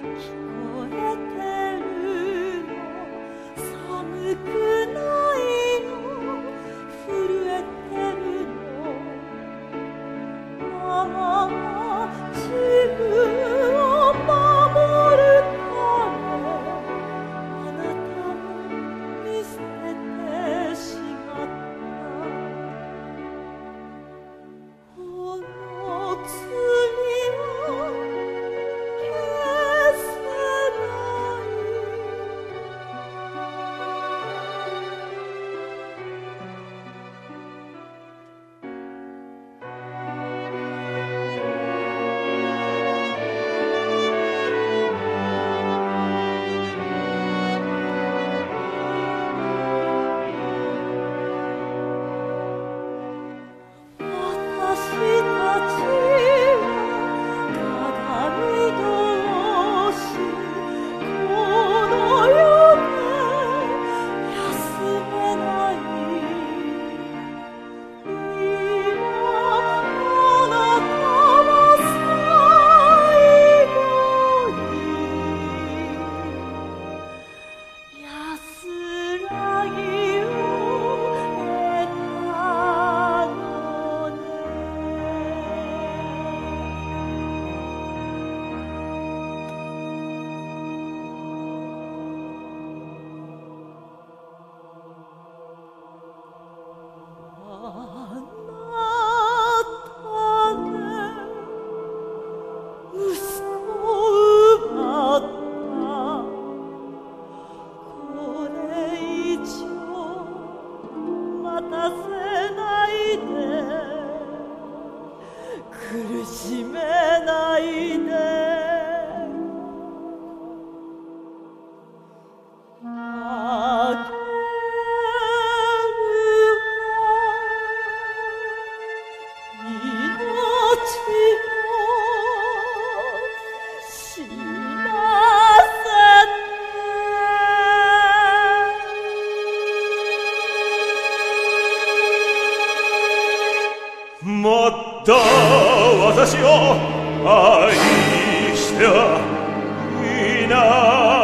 Oh, 苦しめ私を愛してはいない